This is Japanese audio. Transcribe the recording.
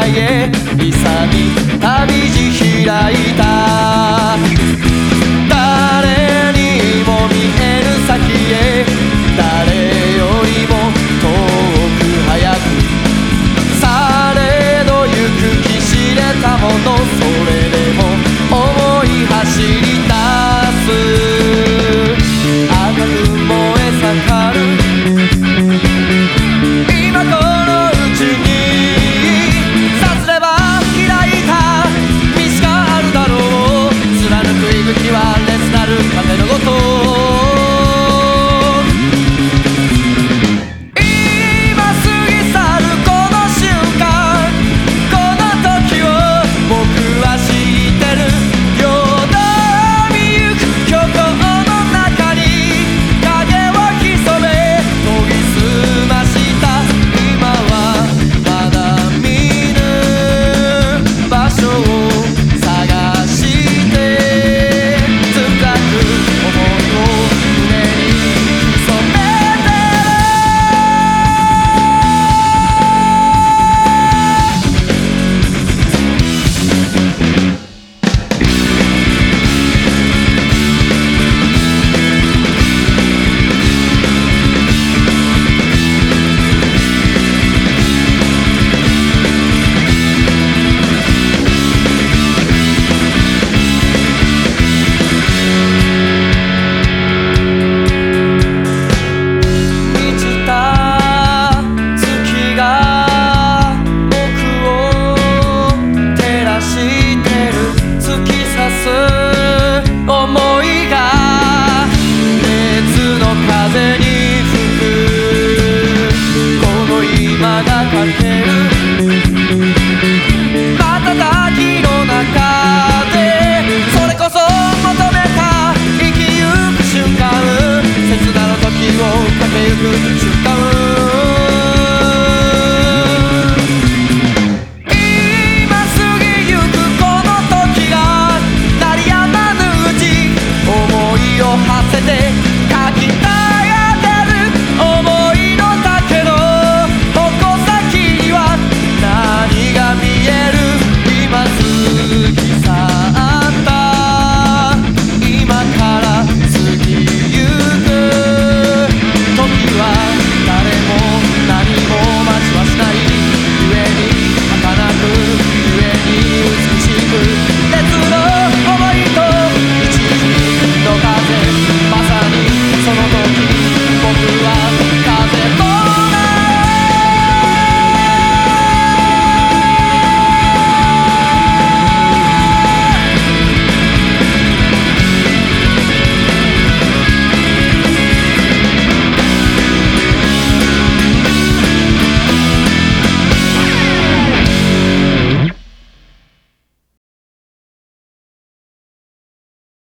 界へ勇み旅路開いた。